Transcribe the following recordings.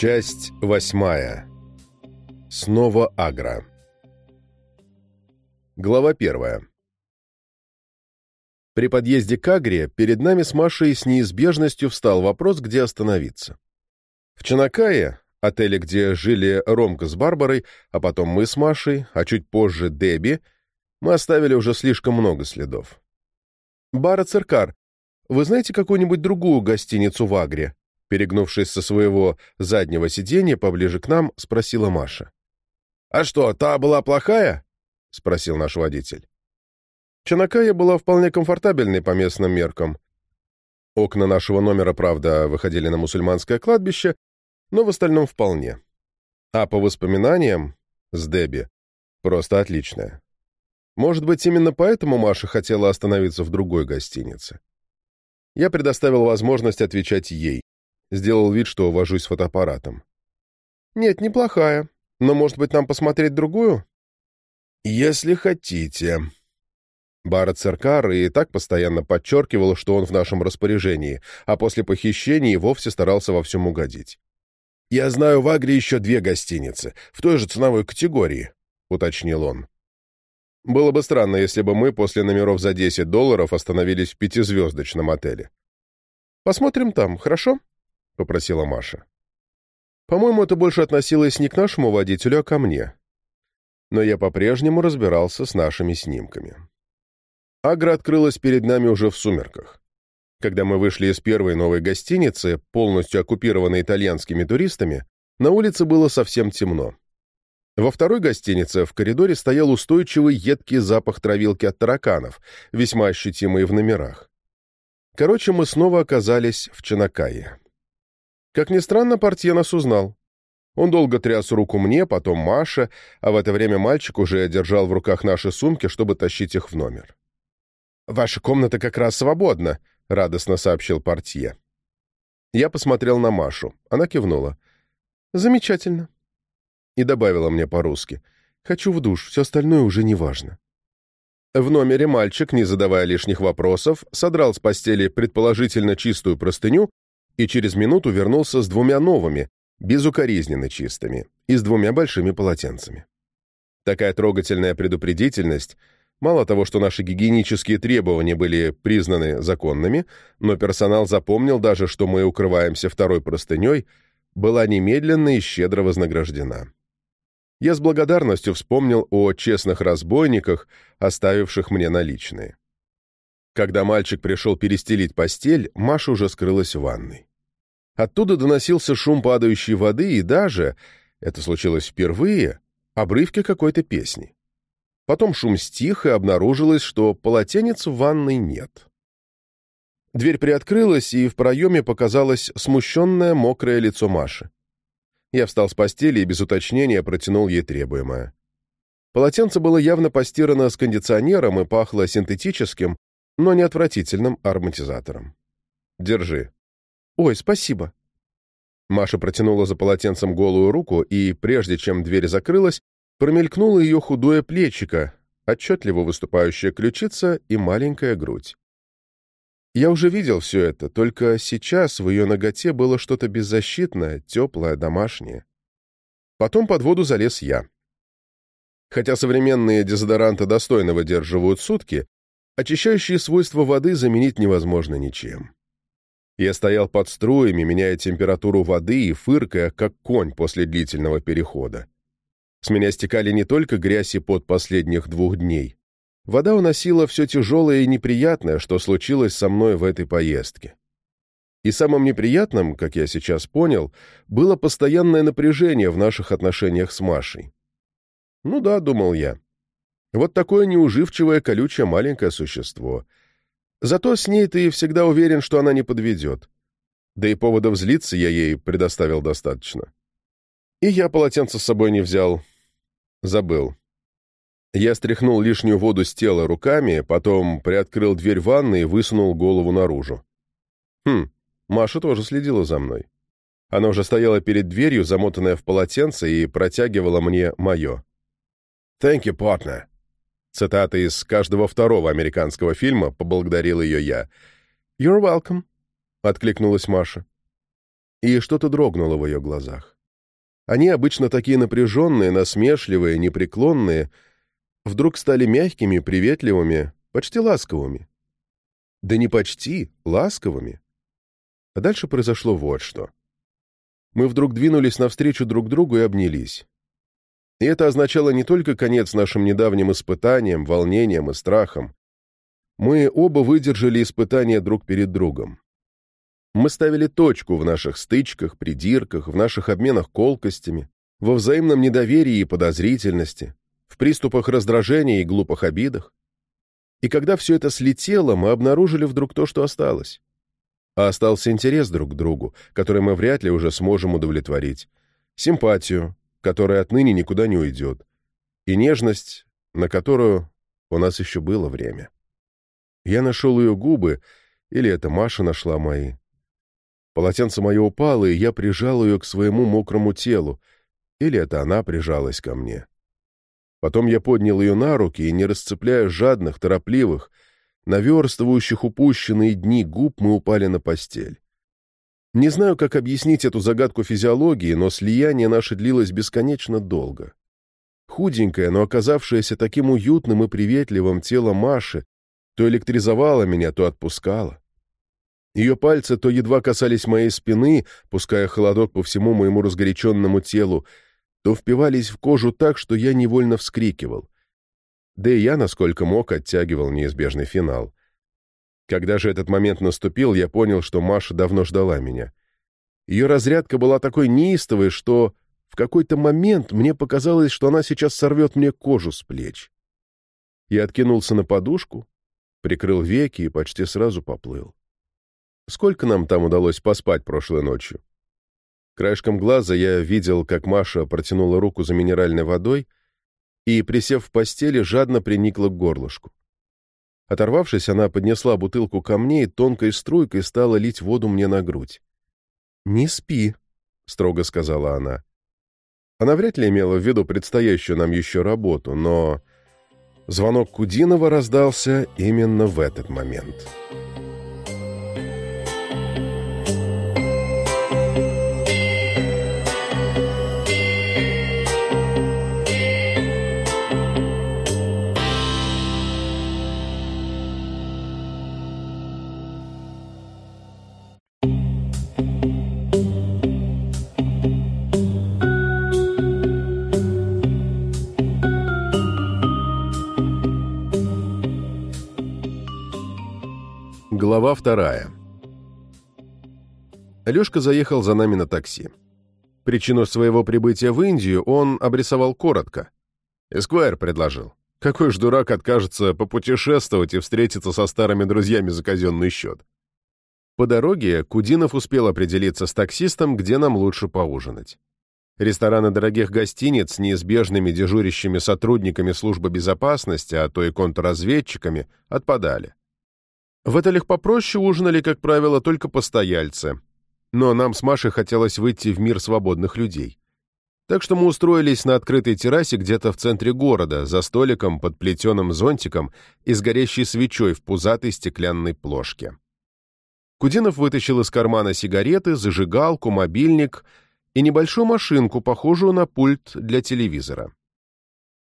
Часть восьмая. Снова Агра. Глава первая. При подъезде к Агре перед нами с Машей с неизбежностью встал вопрос, где остановиться. В Чанакае, отеле, где жили Ромка с Барбарой, а потом мы с Машей, а чуть позже Дебби, мы оставили уже слишком много следов. «Бара Циркар, вы знаете какую-нибудь другую гостиницу в Агре?» Перегнувшись со своего заднего сиденья поближе к нам, спросила Маша. «А что, та была плохая?» — спросил наш водитель. Чанакая была вполне комфортабельной по местным меркам. Окна нашего номера, правда, выходили на мусульманское кладбище, но в остальном вполне. А по воспоминаниям с Дебби просто отличная. Может быть, именно поэтому Маша хотела остановиться в другой гостинице. Я предоставил возможность отвечать ей. Сделал вид, что вожусь с фотоаппаратом. «Нет, неплохая. Но, может быть, нам посмотреть другую?» «Если хотите». Барретт Церкар и так постоянно подчеркивал, что он в нашем распоряжении, а после похищения и вовсе старался во всем угодить. «Я знаю в Агре еще две гостиницы, в той же ценовой категории», — уточнил он. Было бы странно, если бы мы после номеров за 10 долларов остановились в пятизвездочном отеле. «Посмотрим там, хорошо?» — попросила Маша. По-моему, это больше относилось не к нашему водителю, а ко мне. Но я по-прежнему разбирался с нашими снимками. Агра открылась перед нами уже в сумерках. Когда мы вышли из первой новой гостиницы, полностью оккупированной итальянскими туристами, на улице было совсем темно. Во второй гостинице в коридоре стоял устойчивый едкий запах травилки от тараканов, весьма ощутимый в номерах. Короче, мы снова оказались в Чанакае. Как ни странно, портье нас узнал. Он долго тряс руку мне, потом Маше, а в это время мальчик уже держал в руках наши сумки, чтобы тащить их в номер. «Ваша комната как раз свободна», — радостно сообщил портье. Я посмотрел на Машу. Она кивнула. «Замечательно». И добавила мне по-русски. «Хочу в душ, все остальное уже не важно». В номере мальчик, не задавая лишних вопросов, содрал с постели предположительно чистую простыню и через минуту вернулся с двумя новыми, безукоризненно чистыми, и с двумя большими полотенцами. Такая трогательная предупредительность, мало того, что наши гигиенические требования были признаны законными, но персонал запомнил даже, что мы укрываемся второй простыней, была немедленно и щедро вознаграждена. Я с благодарностью вспомнил о честных разбойниках, оставивших мне наличные. Когда мальчик пришел перестелить постель, Маша уже скрылась в ванной. Оттуда доносился шум падающей воды и даже, это случилось впервые, обрывки какой-то песни. Потом шум стих, и обнаружилось, что полотенец в ванной нет. Дверь приоткрылась, и в проеме показалось смущенное мокрое лицо Маши. Я встал с постели и без уточнения протянул ей требуемое. Полотенце было явно постирано с кондиционером и пахло синтетическим, но не отвратительным ароматизатором. «Держи», «Ой, спасибо». Маша протянула за полотенцем голую руку, и, прежде чем дверь закрылась, промелькнуло ее худое плечико, отчетливо выступающая ключица и маленькая грудь. Я уже видел все это, только сейчас в ее ноготе было что-то беззащитное, теплое, домашнее. Потом под воду залез я. Хотя современные дезодоранты достойно выдерживают сутки, очищающие свойства воды заменить невозможно ничем. Я стоял под струями, меняя температуру воды и фыркая, как конь после длительного перехода. С меня стекали не только грязь и пот последних двух дней. Вода уносила все тяжелое и неприятное, что случилось со мной в этой поездке. И самым неприятным, как я сейчас понял, было постоянное напряжение в наших отношениях с Машей. Ну да, думал я. Вот такое неуживчивое, колючее маленькое существо — Зато с ней ты всегда уверен, что она не подведет. Да и поводов злиться я ей предоставил достаточно. И я полотенце с собой не взял. Забыл. Я стряхнул лишнюю воду с тела руками, потом приоткрыл дверь ванны и высунул голову наружу. Хм, Маша тоже следила за мной. Она уже стояла перед дверью, замотанная в полотенце, и протягивала мне мое. «Thank you, partner», Цитата из каждого второго американского фильма поблагодарил ее я. «You're welcome», — откликнулась Маша. и что-то дрогнуло в ее глазах. Они, обычно такие напряженные, насмешливые, непреклонные, вдруг стали мягкими, приветливыми, почти ласковыми. Да не почти, ласковыми. А дальше произошло вот что. Мы вдруг двинулись навстречу друг другу и обнялись. И это означало не только конец нашим недавним испытаниям, волнениям и страхам. Мы оба выдержали испытания друг перед другом. Мы ставили точку в наших стычках, придирках, в наших обменах колкостями, во взаимном недоверии и подозрительности, в приступах раздражения и глупых обидах. И когда все это слетело, мы обнаружили вдруг то, что осталось. А остался интерес друг к другу, который мы вряд ли уже сможем удовлетворить, симпатию, которая отныне никуда не уйдет, и нежность, на которую у нас еще было время. Я нашел ее губы, или это Маша нашла мои. Полотенце мое упало, и я прижал ее к своему мокрому телу, или это она прижалась ко мне. Потом я поднял ее на руки и, не расцепляя жадных, торопливых, наверстывающих упущенные дни губ, мы упали на постель. Не знаю, как объяснить эту загадку физиологии, но слияние наше длилось бесконечно долго. Худенькое, но оказавшееся таким уютным и приветливым тело Маши то электризовало меня, то отпускало. Ее пальцы то едва касались моей спины, пуская холодок по всему моему разгоряченному телу, то впивались в кожу так, что я невольно вскрикивал. Да и я, насколько мог, оттягивал неизбежный финал. Когда же этот момент наступил, я понял, что Маша давно ждала меня. Ее разрядка была такой неистовой, что в какой-то момент мне показалось, что она сейчас сорвет мне кожу с плеч. Я откинулся на подушку, прикрыл веки и почти сразу поплыл. Сколько нам там удалось поспать прошлой ночью? Краешком глаза я видел, как Маша протянула руку за минеральной водой и, присев в постели, жадно приникла к горлышку. Оторвавшись, она поднесла бутылку ко мне и тонкой струйкой стала лить воду мне на грудь. «Не спи», — строго сказала она. Она вряд ли имела в виду предстоящую нам еще работу, но звонок Кудинова раздался именно в этот момент. Глава вторая. Алешка заехал за нами на такси. Причину своего прибытия в Индию он обрисовал коротко. Эсквайр предложил. Какой ж дурак откажется попутешествовать и встретиться со старыми друзьями за казенный счет? По дороге Кудинов успел определиться с таксистом, где нам лучше поужинать. Рестораны дорогих гостиниц с неизбежными дежурящими сотрудниками службы безопасности, а то и контрразведчиками, отпадали. В отелях попроще ужинали, как правило, только постояльцы. Но нам с Машей хотелось выйти в мир свободных людей. Так что мы устроились на открытой террасе где-то в центре города, за столиком под плетеным зонтиком и с горящей свечой в пузатой стеклянной плошке. Кудинов вытащил из кармана сигареты, зажигалку, мобильник и небольшую машинку, похожую на пульт для телевизора.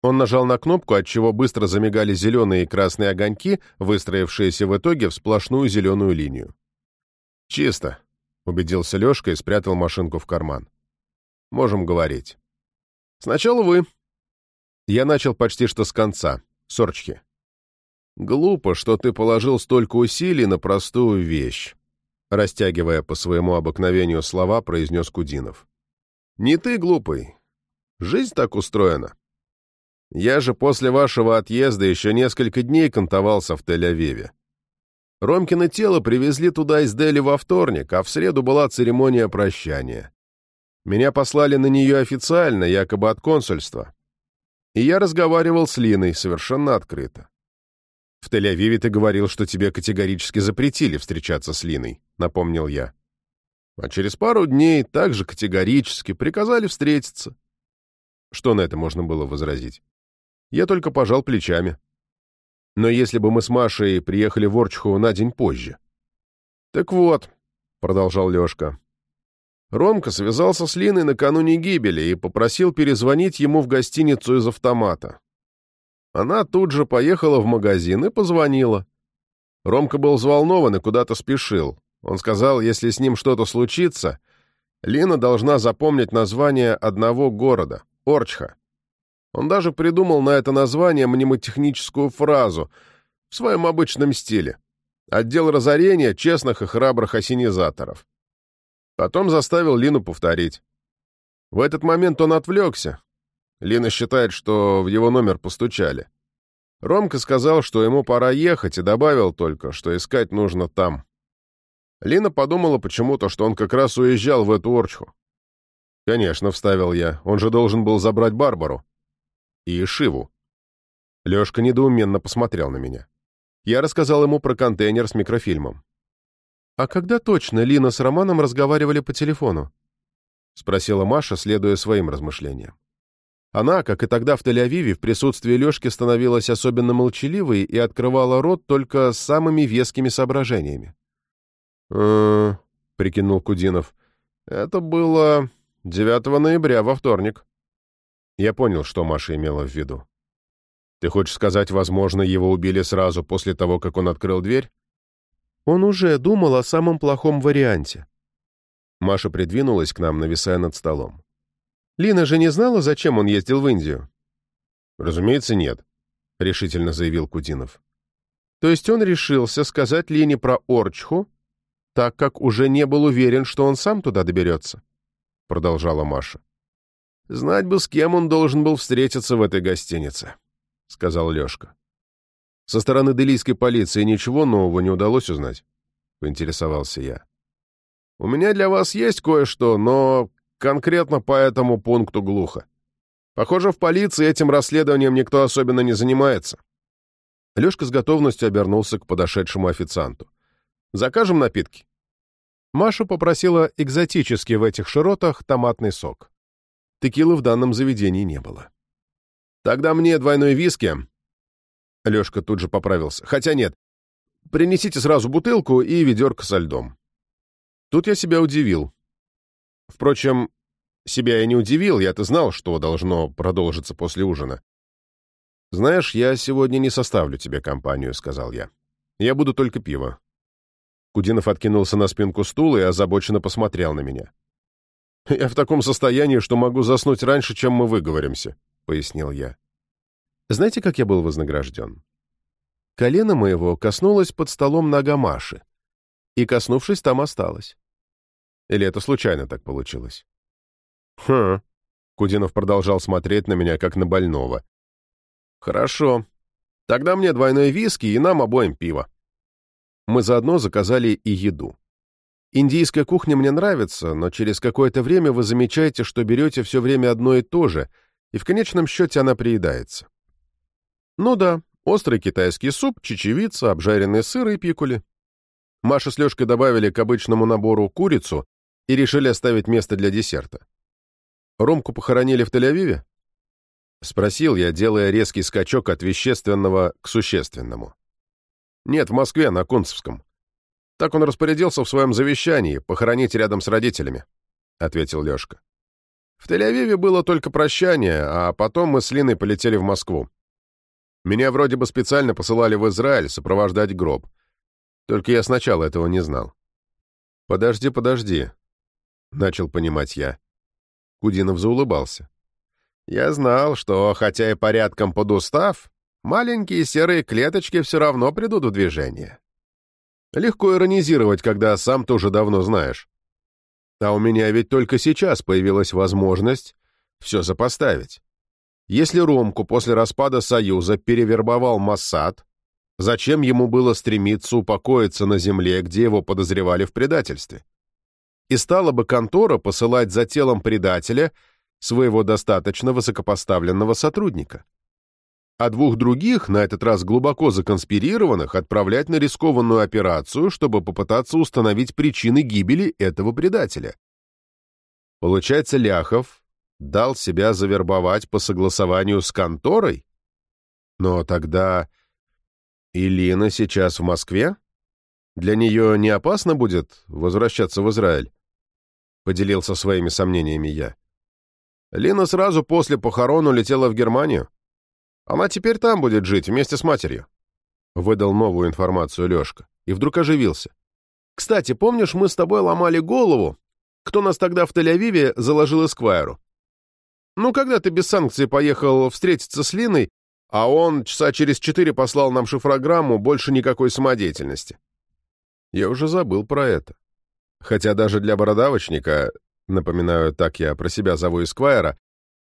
Он нажал на кнопку, отчего быстро замигали зеленые и красные огоньки, выстроившиеся в итоге в сплошную зеленую линию. «Чисто», — убедился Лешка и спрятал машинку в карман. «Можем говорить». «Сначала вы». Я начал почти что с конца. Сорчки. «Глупо, что ты положил столько усилий на простую вещь», растягивая по своему обыкновению слова, произнес Кудинов. «Не ты глупый. Жизнь так устроена. Я же после вашего отъезда еще несколько дней кантовался в Тель-Авиве. Ромкино тело привезли туда из Дели во вторник, а в среду была церемония прощания. Меня послали на нее официально, якобы от консульства. И я разговаривал с Линой совершенно открыто. В Тель-Авиве ты говорил, что тебе категорически запретили встречаться с Линой, напомнил я. А через пару дней также категорически приказали встретиться. Что на это можно было возразить? Я только пожал плечами. Но если бы мы с Машей приехали в Орчху на день позже. «Так вот», — продолжал Лешка, — Ромка связался с Линой накануне гибели и попросил перезвонить ему в гостиницу из автомата. Она тут же поехала в магазин и позвонила. Ромка был взволнован и куда-то спешил. Он сказал, если с ним что-то случится, Лина должна запомнить название одного города — Орчха. Он даже придумал на это название мнемотехническую фразу в своем обычном стиле. Отдел разорения честных и храбрых осенизаторов. Потом заставил Лину повторить. В этот момент он отвлекся. Лина считает, что в его номер постучали. Ромка сказал, что ему пора ехать, и добавил только, что искать нужно там. Лина подумала почему-то, что он как раз уезжал в эту Орчху. «Конечно», — вставил я, — «он же должен был забрать Барбару». «И Шиву». Лешка недоуменно посмотрел на меня. Я рассказал ему про контейнер с микрофильмом. «А когда точно Лина с Романом разговаривали по телефону?» — спросила Маша, следуя своим размышлениям. Она, как и тогда в Тель-Авиве, в присутствии Лешки становилась особенно молчаливой и открывала рот только с самыми вескими соображениями. э прикинул Кудинов. «Это было 9 ноября, во вторник». Я понял, что Маша имела в виду. «Ты хочешь сказать, возможно, его убили сразу после того, как он открыл дверь?» Он уже думал о самом плохом варианте. Маша придвинулась к нам, нависая над столом. Лина же не знала, зачем он ездил в Индию? Разумеется, нет, решительно заявил Кудинов. То есть он решился сказать Лине про Орчху, так как уже не был уверен, что он сам туда доберется, продолжала Маша. Знать бы, с кем он должен был встретиться в этой гостинице, сказал Лешка. Со стороны делийской полиции ничего нового не удалось узнать? Поинтересовался я. У меня для вас есть кое-что, но конкретно по этому пункту глухо. Похоже, в полиции этим расследованием никто особенно не занимается. Лешка с готовностью обернулся к подошедшему официанту. «Закажем напитки?» Маша попросила экзотический в этих широтах томатный сок. Текилы в данном заведении не было. «Тогда мне двойной виски, Лешка тут же поправился. «Хотя нет. Принесите сразу бутылку и ведерко со льдом». Тут я себя удивил. Впрочем, себя я не удивил, я-то знал, что должно продолжиться после ужина. «Знаешь, я сегодня не составлю тебе компанию», — сказал я. «Я буду только пиво». Кудинов откинулся на спинку стула и озабоченно посмотрел на меня. «Я в таком состоянии, что могу заснуть раньше, чем мы выговоримся», — пояснил я. Знаете, как я был вознагражден? Колено моего коснулось под столом нога Маши, и, коснувшись, там осталось. Или это случайно так получилось? Хм. Кудинов продолжал смотреть на меня, как на больного. Хорошо. Тогда мне двойной виски и нам обоим пиво. Мы заодно заказали и еду. Индийская кухня мне нравится, но через какое-то время вы замечаете, что берете все время одно и то же, и в конечном счете она приедается. Ну да, острый китайский суп, чечевица, обжаренный сыр и пикули. Маша с Лешкой добавили к обычному набору курицу и решили оставить место для десерта. Ромку похоронили в Тель-Авиве? Спросил я, делая резкий скачок от вещественного к существенному. Нет, в Москве, на Кунцевском. Так он распорядился в своем завещании, похоронить рядом с родителями, — ответил Лешка. В Тель-Авиве было только прощание, а потом мы с Линой полетели в Москву. Меня вроде бы специально посылали в Израиль сопровождать гроб. Только я сначала этого не знал. «Подожди, подожди», — начал понимать я. Кудинов заулыбался. «Я знал, что, хотя и порядком подустав, маленькие серые клеточки все равно придут в движение. Легко иронизировать, когда сам ты уже давно знаешь. А у меня ведь только сейчас появилась возможность все сопоставить. Если Ромку после распада Союза перевербовал Моссад, зачем ему было стремиться упокоиться на земле, где его подозревали в предательстве? И стала бы контора посылать за телом предателя своего достаточно высокопоставленного сотрудника. А двух других, на этот раз глубоко законспирированных, отправлять на рискованную операцию, чтобы попытаться установить причины гибели этого предателя. Получается, Ляхов дал себя завербовать по согласованию с конторой? Но тогда... Илина сейчас в Москве? Для нее не опасно будет возвращаться в Израиль? — поделился своими сомнениями я. Лина сразу после похорон улетела в Германию. Она теперь там будет жить вместе с матерью. Выдал новую информацию Лешка и вдруг оживился. Кстати, помнишь, мы с тобой ломали голову, кто нас тогда в Тель-Авиве заложил Эсквайру? Ну, когда ты без санкций поехал встретиться с Линой, а он часа через четыре послал нам шифрограмму, больше никакой самодеятельности. Я уже забыл про это. Хотя даже для бородавочника, напоминаю, так я про себя зову Эсквайра,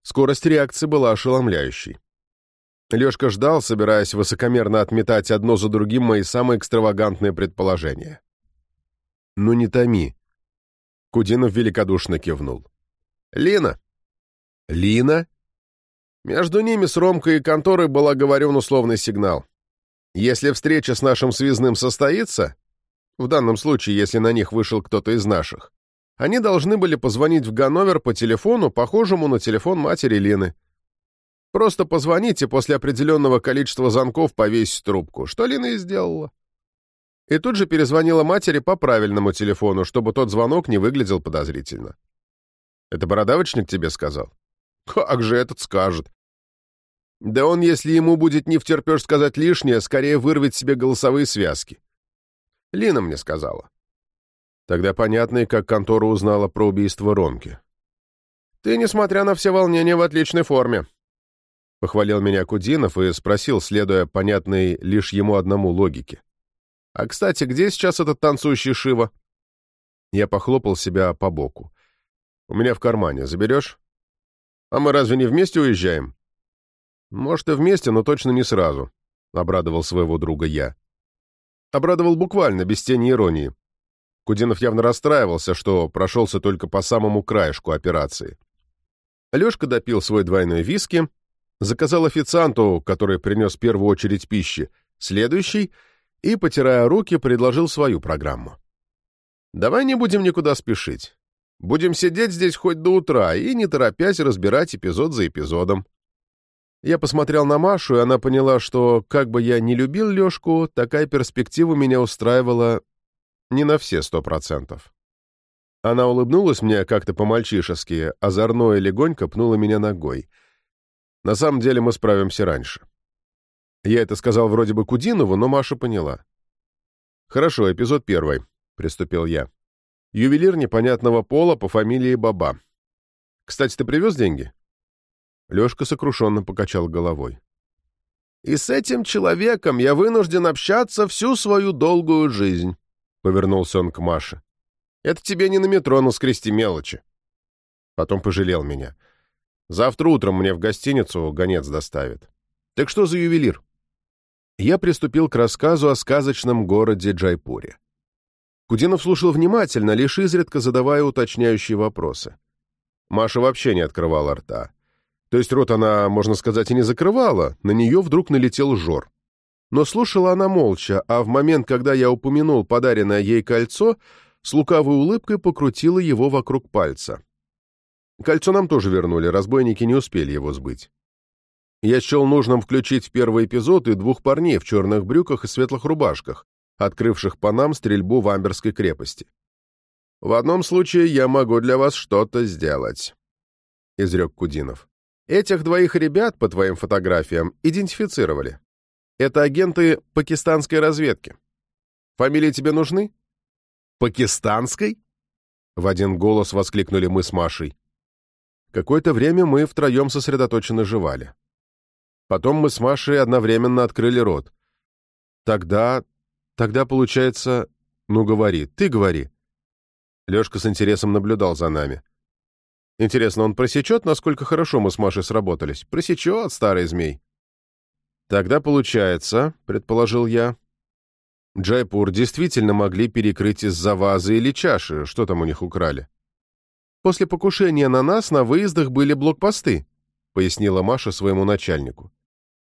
скорость реакции была ошеломляющей. Лешка ждал, собираясь высокомерно отметать одно за другим мои самые экстравагантные предположения. «Ну не томи», — Кудинов великодушно кивнул. «Лина». «Лина?» Между ними с Ромкой и конторой был оговорен условный сигнал. Если встреча с нашим связным состоится, в данном случае, если на них вышел кто-то из наших, они должны были позвонить в Ганновер по телефону, похожему на телефон матери Лины. Просто позвоните после определенного количества звонков повесить трубку, что Лина и сделала. И тут же перезвонила матери по правильному телефону, чтобы тот звонок не выглядел подозрительно. «Это бородавочник тебе сказал?» Как же этот скажет? Да он, если ему будет не втерпешь сказать лишнее, скорее вырвет себе голосовые связки. Лина мне сказала. Тогда понятно и как контора узнала про убийство Ромки. Ты, несмотря на все волнения, в отличной форме. Похвалил меня Кудинов и спросил, следуя понятной лишь ему одному логике. А, кстати, где сейчас этот танцующий Шива? Я похлопал себя по боку. У меня в кармане. Заберешь? «А мы разве не вместе уезжаем?» «Может, и вместе, но точно не сразу», — обрадовал своего друга я. Обрадовал буквально, без тени иронии. Кудинов явно расстраивался, что прошелся только по самому краешку операции. Лешка допил свой двойной виски, заказал официанту, который принес первую очередь пищи, следующий, и, потирая руки, предложил свою программу. «Давай не будем никуда спешить. Будем сидеть здесь хоть до утра и, не торопясь, разбирать эпизод за эпизодом. Я посмотрел на Машу, и она поняла, что, как бы я ни любил Лешку, такая перспектива меня устраивала не на все сто процентов. Она улыбнулась мне как-то по-мальчишески, озорно и легонько пнула меня ногой. На самом деле мы справимся раньше. Я это сказал вроде бы Кудинову, но Маша поняла. «Хорошо, эпизод первый», — приступил я. Ювелир непонятного пола по фамилии Баба. Кстати, ты привез деньги?» Лешка сокрушенно покачал головой. «И с этим человеком я вынужден общаться всю свою долгую жизнь», — повернулся он к Маше. «Это тебе не на метро наскрести мелочи». Потом пожалел меня. «Завтра утром мне в гостиницу гонец доставит. Так что за ювелир?» Я приступил к рассказу о сказочном городе Джайпуре. Кудинов слушал внимательно, лишь изредка задавая уточняющие вопросы. Маша вообще не открывала рта. То есть рот она, можно сказать, и не закрывала, на нее вдруг налетел жор. Но слушала она молча, а в момент, когда я упомянул подаренное ей кольцо, с лукавой улыбкой покрутила его вокруг пальца. Кольцо нам тоже вернули, разбойники не успели его сбыть. Я счел нужным включить в первый эпизод и двух парней в черных брюках и светлых рубашках, открывших по нам стрельбу в Амберской крепости. «В одном случае я могу для вас что-то сделать», — изрек Кудинов. «Этих двоих ребят, по твоим фотографиям, идентифицировали. Это агенты пакистанской разведки. Фамилии тебе нужны?» «Пакистанской?» — в один голос воскликнули мы с Машей. Какое-то время мы втроем сосредоточенно жевали. Потом мы с Машей одновременно открыли рот. Тогда Тогда получается... Ну, говори, ты говори. Лешка с интересом наблюдал за нами. Интересно, он просечет, насколько хорошо мы с Машей сработались? Просечет, старый змей. Тогда получается, предположил я, Джайпур действительно могли перекрыть из-за вазы или чаши, что там у них украли. После покушения на нас на выездах были блокпосты, пояснила Маша своему начальнику.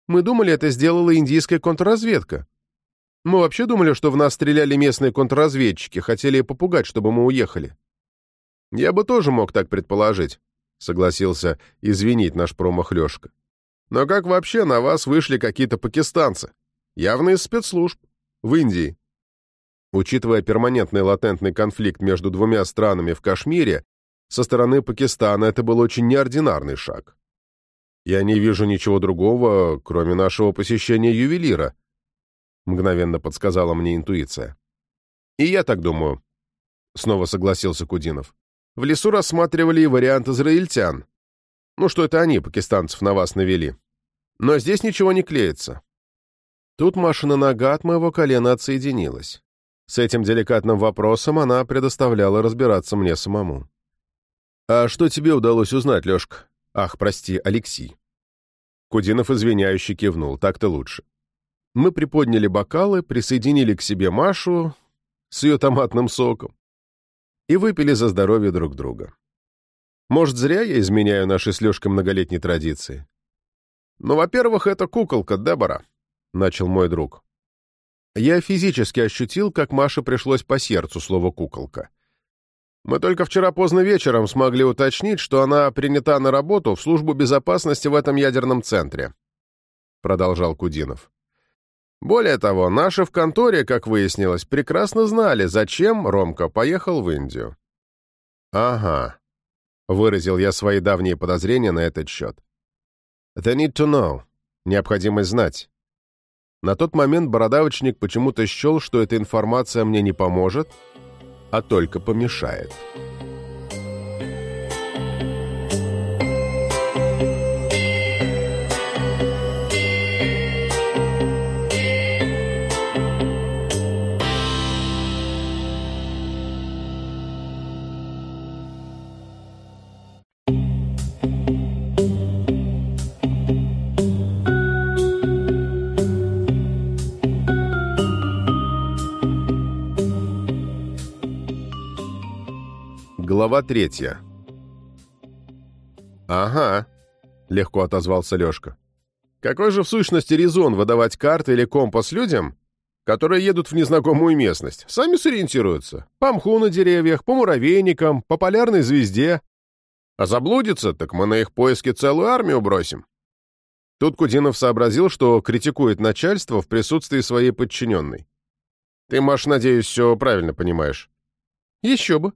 Мы думали, это сделала индийская контрразведка. Мы вообще думали, что в нас стреляли местные контрразведчики, хотели попугать, чтобы мы уехали. Я бы тоже мог так предположить, согласился извинить наш промах Лешка. Но как вообще на вас вышли какие-то пакистанцы? Явно из спецслужб. В Индии. Учитывая перманентный латентный конфликт между двумя странами в Кашмире, Со стороны Пакистана это был очень неординарный шаг. Я не вижу ничего другого, кроме нашего посещения ювелира, мгновенно подсказала мне интуиция. И я так думаю, снова согласился Кудинов. В лесу рассматривали и вариант израильтян. Ну, что это они, пакистанцев, на вас навели. Но здесь ничего не клеится. Тут Машина нога от моего колена отсоединилась. С этим деликатным вопросом она предоставляла разбираться мне самому. «А что тебе удалось узнать, Лешка? Ах, прости, Алексей». Кудинов извиняюще кивнул, так-то лучше. Мы приподняли бокалы, присоединили к себе Машу с ее томатным соком и выпили за здоровье друг друга. Может, зря я изменяю наши с Лешкой многолетней традиции? «Ну, во-первых, это куколка, Дебора», — начал мой друг. Я физически ощутил, как Маше пришлось по сердцу слово «куколка». Мы только вчера поздно вечером смогли уточнить, что она принята на работу в службу безопасности в этом ядерном центре», — продолжал Кудинов. «Более того, наши в конторе, как выяснилось, прекрасно знали, зачем Ромка поехал в Индию». «Ага», — выразил я свои давние подозрения на этот счет. «The need to know» — необходимость знать. На тот момент бородавочник почему-то счел, что эта информация мне не поможет, а только помешает. Глава третья. «Ага», — легко отозвался Лешка. «Какой же в сущности резон выдавать карты или компас людям, которые едут в незнакомую местность, сами сориентируются, по мху на деревьях, по муравейникам, по полярной звезде. А заблудится, так мы на их поиски целую армию бросим». Тут Кудинов сообразил, что критикует начальство в присутствии своей подчиненной. «Ты, Маш, надеюсь, все правильно понимаешь?» «Еще бы»,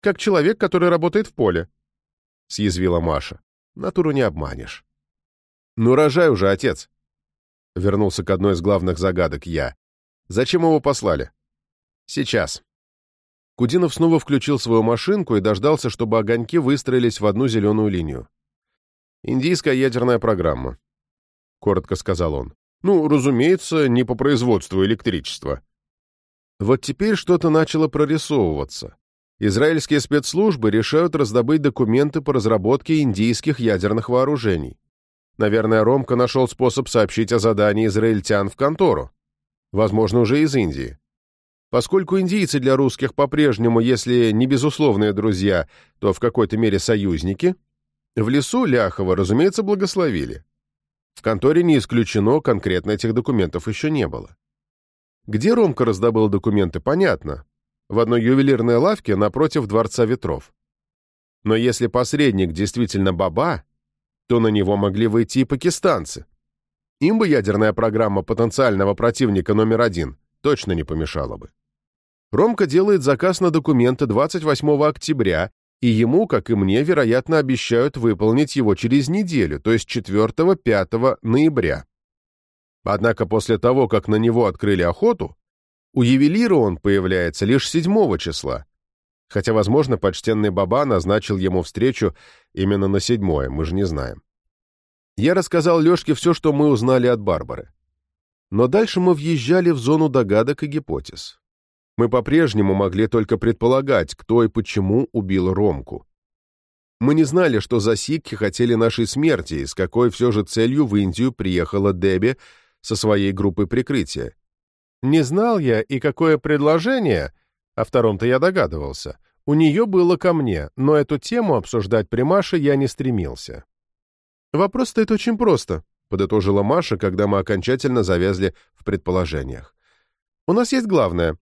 как человек, который работает в поле», — съязвила Маша. «Натуру не обманешь». «Ну, рожай уже, отец!» Вернулся к одной из главных загадок я. «Зачем его послали?» «Сейчас». Кудинов снова включил свою машинку и дождался, чтобы огоньки выстроились в одну зеленую линию. «Индийская ядерная программа», — коротко сказал он. «Ну, разумеется, не по производству электричества». Вот теперь что-то начало прорисовываться. Израильские спецслужбы решают раздобыть документы по разработке индийских ядерных вооружений. Наверное, Ромка нашел способ сообщить о задании израильтян в контору. Возможно, уже из Индии. Поскольку индийцы для русских по-прежнему, если не безусловные друзья, то в какой-то мере союзники, в лесу Ляхова, разумеется, благословили. В конторе не исключено, конкретно этих документов еще не было. Где Ромка раздобыл документы, понятно в одной ювелирной лавке напротив Дворца Ветров. Но если посредник действительно баба, то на него могли выйти и пакистанцы. Им бы ядерная программа потенциального противника номер один точно не помешала бы. Ромка делает заказ на документы 28 октября, и ему, как и мне, вероятно, обещают выполнить его через неделю, то есть 4-5 ноября. Однако после того, как на него открыли охоту, у ювелира он появляется лишь седьмого числа, хотя, возможно, почтенный Баба назначил ему встречу именно на седьмое, мы же не знаем. Я рассказал Лешке все, что мы узнали от Барбары. Но дальше мы въезжали в зону догадок и гипотез. Мы по-прежнему могли только предполагать, кто и почему убил Ромку. Мы не знали, что за сикхи хотели нашей смерти и с какой все же целью в Индию приехала Деби со своей группой прикрытия. Не знал я, и какое предложение, о втором-то я догадывался, у нее было ко мне, но эту тему обсуждать при Маше я не стремился. «Вопрос стоит очень просто», — подытожила Маша, когда мы окончательно завязли в предположениях. «У нас есть главное.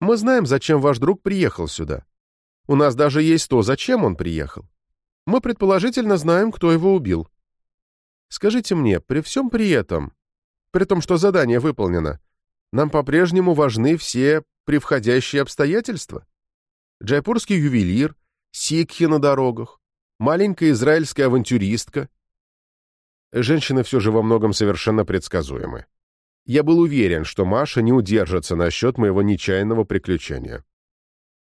Мы знаем, зачем ваш друг приехал сюда. У нас даже есть то, зачем он приехал. Мы предположительно знаем, кто его убил. Скажите мне, при всем при этом, при том, что задание выполнено, нам по-прежнему важны все превходящие обстоятельства. Джайпурский ювелир, сикхи на дорогах, маленькая израильская авантюристка. Женщины все же во многом совершенно предсказуемы. Я был уверен, что Маша не удержится насчет моего нечаянного приключения.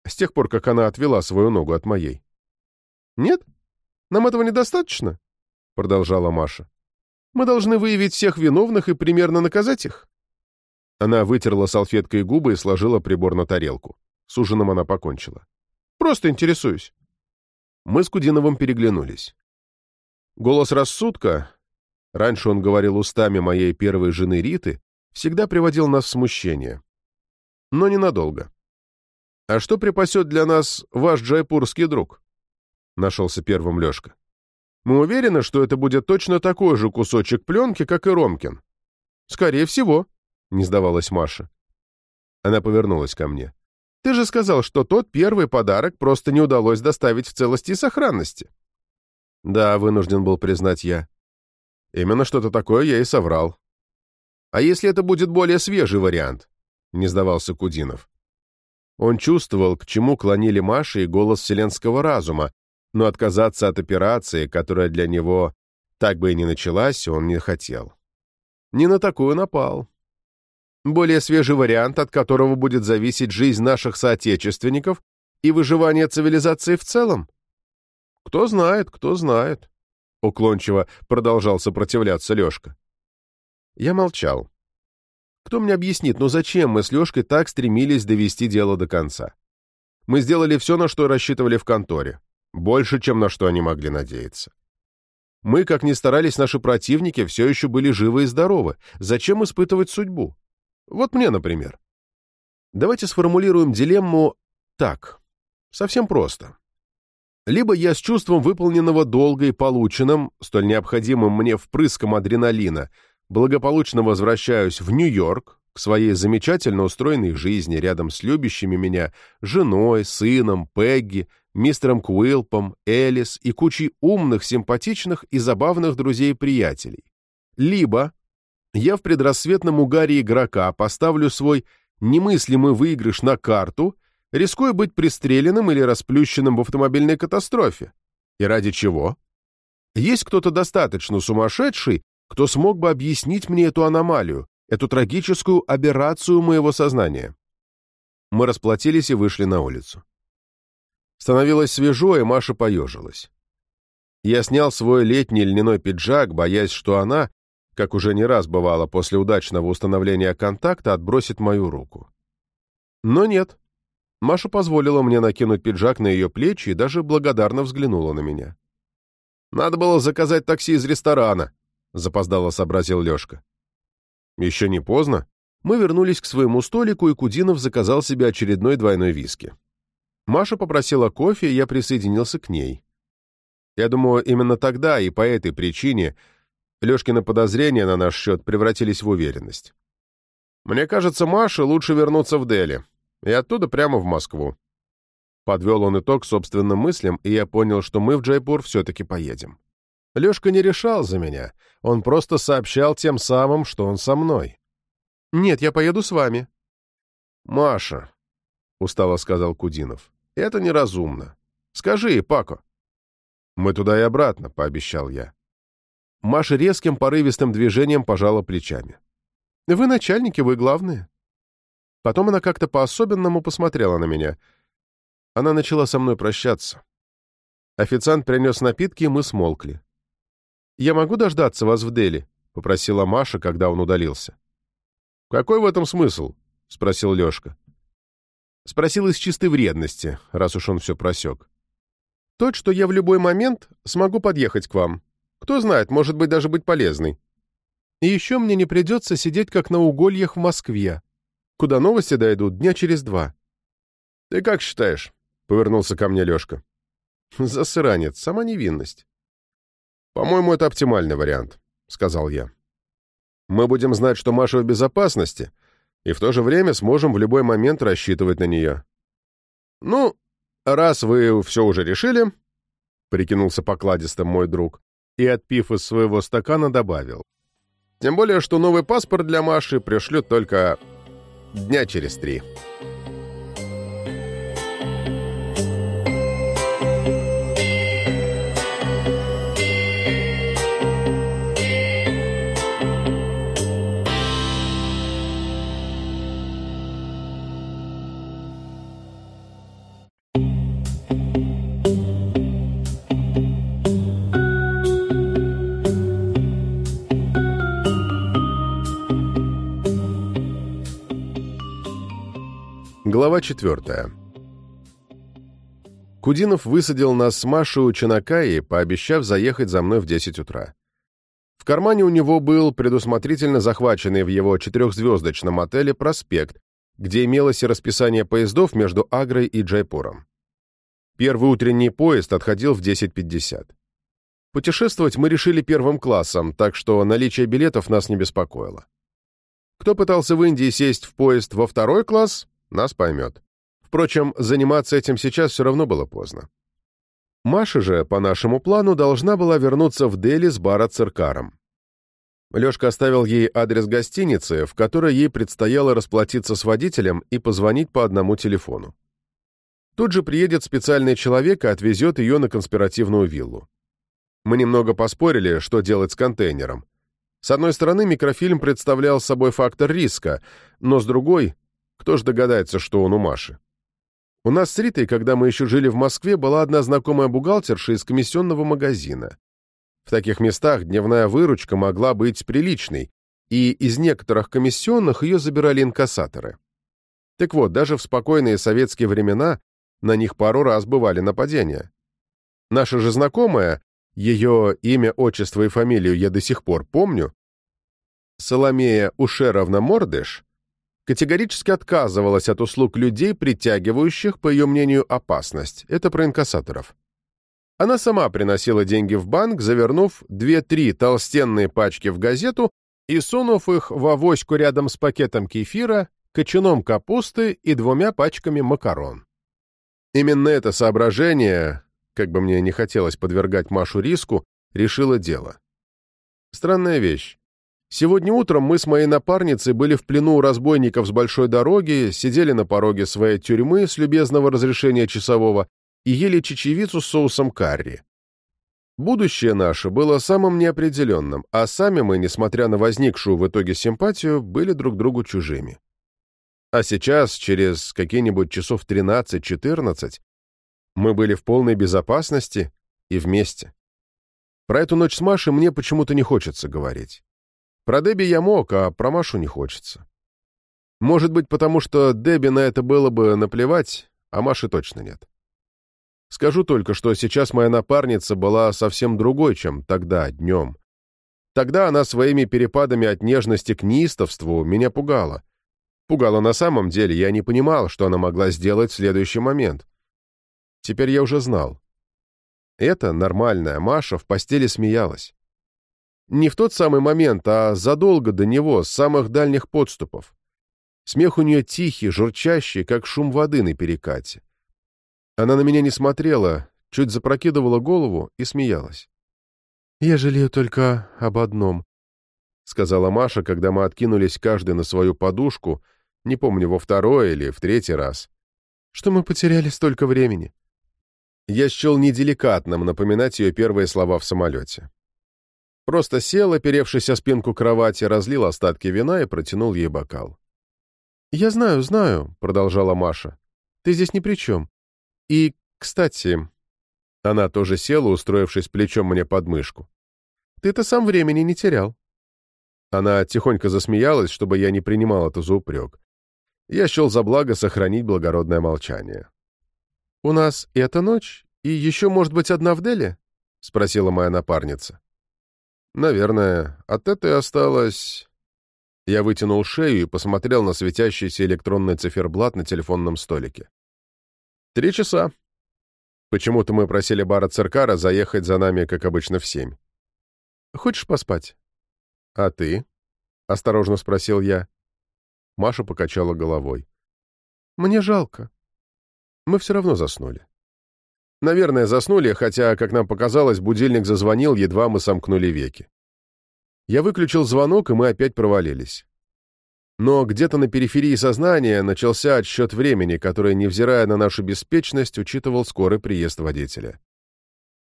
С тех пор, как она отвела свою ногу от моей. «Нет? Нам этого недостаточно?» — продолжала Маша. «Мы должны выявить всех виновных и примерно наказать их». Она вытерла салфеткой губы и сложила прибор на тарелку. С ужином она покончила. «Просто интересуюсь». Мы с Кудиновым переглянулись. Голос рассудка, раньше он говорил устами моей первой жены Риты, всегда приводил нас в смущение. Но ненадолго. «А что припасет для нас ваш джайпурский друг?» Нашелся первым Лешка. «Мы уверены, что это будет точно такой же кусочек пленки, как и Ромкин?» «Скорее всего», — не сдавалась Маша. Она повернулась ко мне. «Ты же сказал, что тот первый подарок просто не удалось доставить в целости и сохранности». «Да», — вынужден был признать я. «Именно что-то такое я и соврал». «А если это будет более свежий вариант?» — не сдавался Кудинов. Он чувствовал, к чему клонили Маша и голос вселенского разума, но отказаться от операции, которая для него так бы и не началась, он не хотел. Не на такую напал. Более свежий вариант, от которого будет зависеть жизнь наших соотечественников и выживание цивилизации в целом? Кто знает, кто знает. Уклончиво продолжал сопротивляться Лешка. Я молчал. Кто мне объяснит, ну зачем мы с Лешкой так стремились довести дело до конца? Мы сделали все, на что рассчитывали в конторе. Больше, чем на что они могли надеяться. Мы, как ни старались наши противники, все еще были живы и здоровы. Зачем испытывать судьбу? Вот мне, например. Давайте сформулируем дилемму так. Совсем просто. Либо я с чувством выполненного долга и полученным, столь необходимым мне впрыском адреналина, благополучно возвращаюсь в Нью-Йорк к своей замечательно устроенной жизни рядом с любящими меня женой, сыном, Пегги, мистером Куилпом, Элис и кучей умных, симпатичных и забавных друзей-приятелей. Либо я в предрассветном угаре игрока поставлю свой немыслимый выигрыш на карту, рискуя быть пристреленным или расплющенным в автомобильной катастрофе. И ради чего? Есть кто-то достаточно сумасшедший, кто смог бы объяснить мне эту аномалию, эту трагическую аберрацию моего сознания. Мы расплатились и вышли на улицу. Становилось свежо, и Маша поежилась. Я снял свой летний льняной пиджак, боясь, что она, как уже не раз бывало после удачного установления контакта, отбросит мою руку. Но нет. Маша позволила мне накинуть пиджак на ее плечи и даже благодарно взглянула на меня. «Надо было заказать такси из ресторана», — запоздало сообразил Лешка. Еще не поздно. Мы вернулись к своему столику, и Кудинов заказал себе очередной двойной виски. Маша попросила кофе, и я присоединился к ней. Я думаю, именно тогда и по этой причине Лешкины подозрения на наш счет превратились в уверенность. Мне кажется, Маше лучше вернуться в Дели, и оттуда прямо в Москву. Подвел он итог собственным мыслям, и я понял, что мы в Джайпур все-таки поедем. Лешка не решал за меня, он просто сообщал тем самым, что он со мной. «Нет, я поеду с вами». «Маша», — устало сказал Кудинов, — «это неразумно. Скажи, Пако». «Мы туда и обратно», — пообещал я. Маша резким порывистым движением пожала плечами. «Вы начальники, вы главные». Потом она как-то по-особенному посмотрела на меня. Она начала со мной прощаться. Официант принес напитки, и мы смолкли. «Я могу дождаться вас в Дели?» — попросила Маша, когда он удалился. «Какой в этом смысл?» — спросил Лешка. Спросил из чистой вредности, раз уж он все просек. «Тот, что я в любой момент смогу подъехать к вам. Кто знает, может быть, даже быть полезной. И еще мне не придется сидеть как на угольях в Москве, куда новости дойдут дня через два». «Ты как считаешь?» — повернулся ко мне Лешка. «Засранец, сама невинность». «По-моему, это оптимальный вариант», — сказал я. «Мы будем знать, что Маша в безопасности, и в то же время сможем в любой момент рассчитывать на нее». «Ну, раз вы все уже решили», — прикинулся покладистым мой друг, и, отпив из своего стакана, добавил. «Тем более, что новый паспорт для Маши пришлют только дня через три». Глава 4. Кудинов высадил нас с Машей у Чанакаи, пообещав заехать за мной в 10 утра. В кармане у него был предусмотрительно захваченный в его четырехзвездочном отеле проспект, где имелось и расписание поездов между Агрой и Джайпуром. Первый утренний поезд отходил в 10.50. Путешествовать мы решили первым классом, так что наличие билетов нас не беспокоило. Кто пытался в Индии сесть в поезд во второй класс, нас поймет. Впрочем, заниматься этим сейчас все равно было поздно. Маша же, по нашему плану, должна была вернуться в Дели с бара циркаром. Лешка оставил ей адрес гостиницы, в которой ей предстояло расплатиться с водителем и позвонить по одному телефону. Тут же приедет специальный человек и отвезет ее на конспиративную виллу. Мы немного поспорили, что делать с контейнером. С одной стороны, микрофильм представлял собой фактор риска, но с другой, кто ж догадается, что он у Маши? У нас с Ритой, когда мы еще жили в Москве, была одна знакомая бухгалтерша из комиссионного магазина. В таких местах дневная выручка могла быть приличной, и из некоторых комиссионных ее забирали инкассаторы. Так вот, даже в спокойные советские времена на них пару раз бывали нападения. Наша же знакомая, ее имя, отчество и фамилию я до сих пор помню, Соломея Ушеровна Мордыш, категорически отказывалась от услуг людей, притягивающих, по ее мнению, опасность. Это про инкассаторов. Она сама приносила деньги в банк, завернув две-три толстенные пачки в газету и сунув их в авоську рядом с пакетом кефира, кочаном капусты и двумя пачками макарон. Именно это соображение, как бы мне не хотелось подвергать Машу риску, решило дело. Странная вещь. Сегодня утром мы с моей напарницей были в плену у разбойников с большой дороги, сидели на пороге своей тюрьмы с любезного разрешения часового и ели чечевицу с соусом карри. Будущее наше было самым неопределенным, а сами мы, несмотря на возникшую в итоге симпатию, были друг другу чужими. А сейчас, через какие-нибудь часов 13-14, мы были в полной безопасности и вместе. Про эту ночь с Машей мне почему-то не хочется говорить. Про Дебби я мог, а про Машу не хочется. Может быть, потому что Дебби на это было бы наплевать, а Маши точно нет. Скажу только, что сейчас моя напарница была совсем другой, чем тогда, днем. Тогда она своими перепадами от нежности к неистовству меня пугала. Пугала на самом деле, я не понимал, что она могла сделать в следующий момент. Теперь я уже знал. Это нормальная Маша в постели смеялась. Не в тот самый момент, а задолго до него, с самых дальних подступов. Смех у нее тихий, журчащий, как шум воды на перекате. Она на меня не смотрела, чуть запрокидывала голову и смеялась. «Я жалею только об одном», — сказала Маша, когда мы откинулись каждый на свою подушку, не помню, во второй или в третий раз, «что мы потеряли столько времени». Я счел неделикатным напоминать ее первые слова в самолете. Просто сел, оперевшись о спинку кровати, разлил остатки вина и протянул ей бокал. «Я знаю, знаю», — продолжала Маша. «Ты здесь ни при чем. И, кстати...» Она тоже села, устроившись плечом мне под мышку. «Ты-то сам времени не терял». Она тихонько засмеялась, чтобы я не принимал это за упрек. Я счел за благо сохранить благородное молчание. «У нас эта ночь, и еще, может быть, одна в Деле?» — спросила моя напарница. «Наверное, от этой осталось...» Я вытянул шею и посмотрел на светящийся электронный циферблат на телефонном столике. Три часа. Почему-то мы просили бара Циркара заехать за нами, как обычно, в семь. Хочешь поспать? А ты? Осторожно спросил я. Маша покачала головой. Мне жалко. Мы все равно заснули. Наверное, заснули, хотя, как нам показалось, будильник зазвонил, едва мы сомкнули веки. Я выключил звонок, и мы опять провалились. Но где-то на периферии сознания начался отсчет времени, который, невзирая на нашу беспечность, учитывал скорый приезд водителя.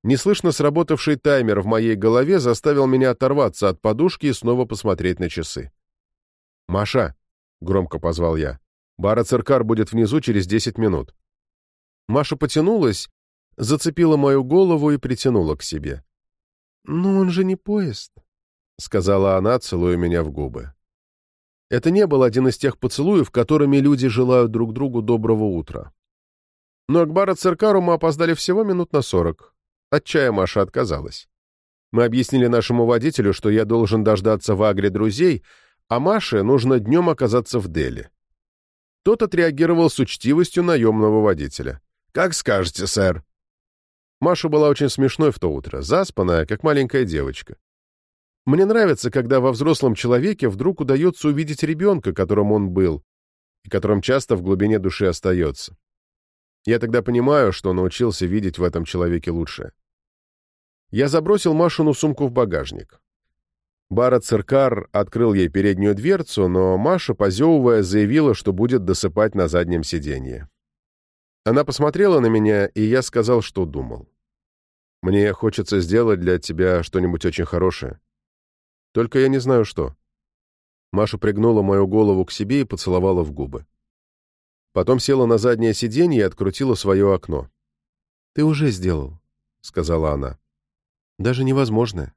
Неслышно сработавший таймер в моей голове заставил меня оторваться от подушки и снова посмотреть на часы. «Маша!» — громко позвал я. «Бара Циркар будет внизу через десять минут». Маша потянулась, зацепила мою голову и притянула к себе. «Ну, он же не поезд», — сказала она, целуя меня в губы. Это не был один из тех поцелуев, которыми люди желают друг другу доброго утра. Но к бара Циркару мы опоздали всего минут на сорок. От чая Маша отказалась. Мы объяснили нашему водителю, что я должен дождаться в Агре друзей, а Маше нужно днем оказаться в Дели. Тот отреагировал с учтивостью наемного водителя. «Как скажете, сэр». Маша была очень смешной в то утро, заспанная, как маленькая девочка. Мне нравится, когда во взрослом человеке вдруг удается увидеть ребенка, которым он был, и которым часто в глубине души остается. Я тогда понимаю, что научился видеть в этом человеке лучшее. Я забросил Машину сумку в багажник. Бара Циркар открыл ей переднюю дверцу, но Маша, позевывая, заявила, что будет досыпать на заднем сиденье. Она посмотрела на меня, и я сказал, что думал. «Мне хочется сделать для тебя что-нибудь очень хорошее. Только я не знаю, что». Маша пригнула мою голову к себе и поцеловала в губы. Потом села на заднее сиденье и открутила свое окно. «Ты уже сделал», — сказала она. Даже невозможное.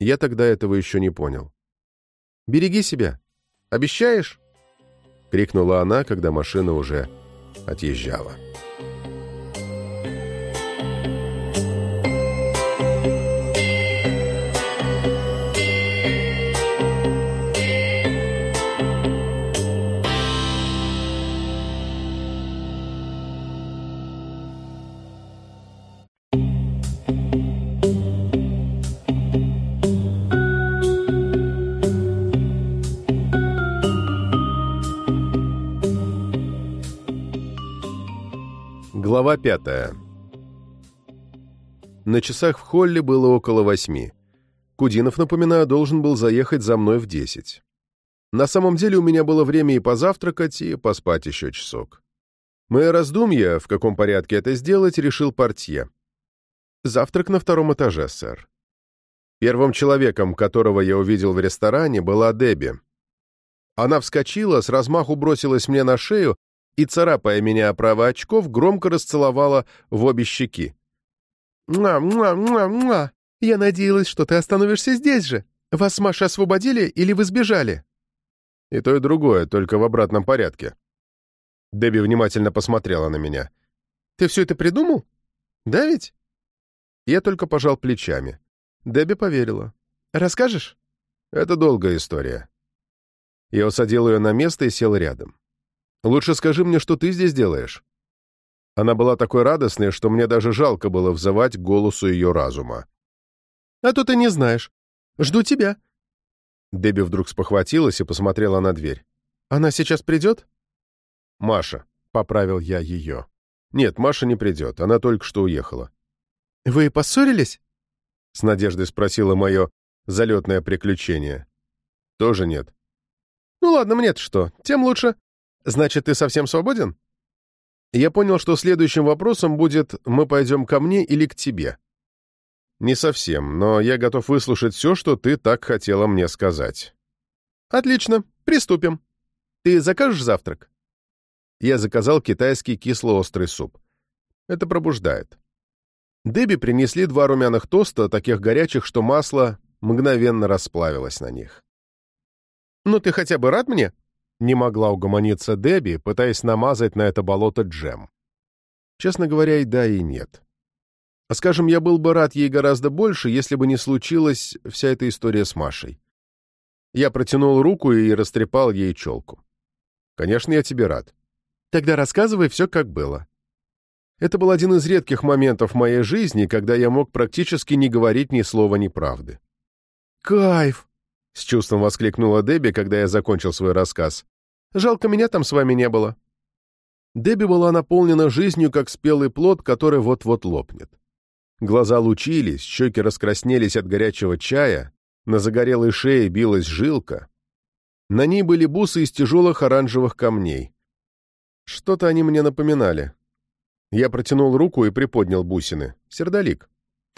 Я тогда этого еще не понял. «Береги себя! Обещаешь?» — крикнула она, когда машина уже отъезжала. Глава пятая. На часах в холле было около восьми. Кудинов, напоминаю, должен был заехать за мной в десять. На самом деле у меня было время и позавтракать, и поспать еще часок. Мое раздумье, в каком порядке это сделать, решил портье. Завтрак на втором этаже, сэр. Первым человеком, которого я увидел в ресторане, была Дебби. Она вскочила, с размаху бросилась мне на шею и, царапая меня оправой очков, громко расцеловала в обе щеки. «Муа-муа-муа-муа! Я надеялась, что ты остановишься здесь же. Вас с Машей освободили или вы сбежали?» И то, и другое, только в обратном порядке. Дебби внимательно посмотрела на меня. «Ты все это придумал? Да ведь?» Я только пожал плечами. Дебби поверила. «Расскажешь?» «Это долгая история». Я усадил ее на место и сел рядом. Лучше скажи мне, что ты здесь делаешь». Она была такой радостной, что мне даже жалко было взывать к голосу ее разума. «А то ты не знаешь. Жду тебя». Дебби вдруг спохватилась и посмотрела на дверь. «Она сейчас придет?» «Маша», — поправил я ее. «Нет, Маша не придет, она только что уехала». «Вы поссорились?» — с надеждой спросила мое залетное приключение. «Тоже нет». «Ну ладно, мне-то что, тем лучше. Значит, ты совсем свободен? Я понял, что следующим вопросом будет «мы пойдем ко мне или к тебе?» Не совсем, но я готов выслушать все, что ты так хотела мне сказать. Отлично, приступим. Ты закажешь завтрак? Я заказал китайский кисло-острый суп. Это пробуждает. Дебби принесли два румяных тоста, таких горячих, что масло мгновенно расплавилось на них. «Ну ты хотя бы рад мне?» Не могла угомониться Дебби, пытаясь намазать на это болото джем. Честно говоря, и да, и нет. Скажем, я был бы рад ей гораздо больше, если бы не случилась вся эта история с Машей. Я протянул руку и растрепал ей челку. «Конечно, я тебе рад. Тогда рассказывай все, как было». Это был один из редких моментов в моей жизни, когда я мог практически не говорить ни слова неправды. «Кайф!» — с чувством воскликнула Дебби, когда я закончил свой рассказ. «Жалко, меня там с вами не было». Дебби была наполнена жизнью, как спелый плод, который вот-вот лопнет. Глаза лучились, щеки раскраснелись от горячего чая, на загорелой шее билась жилка. На ней были бусы из тяжелых оранжевых камней. Что-то они мне напоминали. Я протянул руку и приподнял бусины. Сердолик.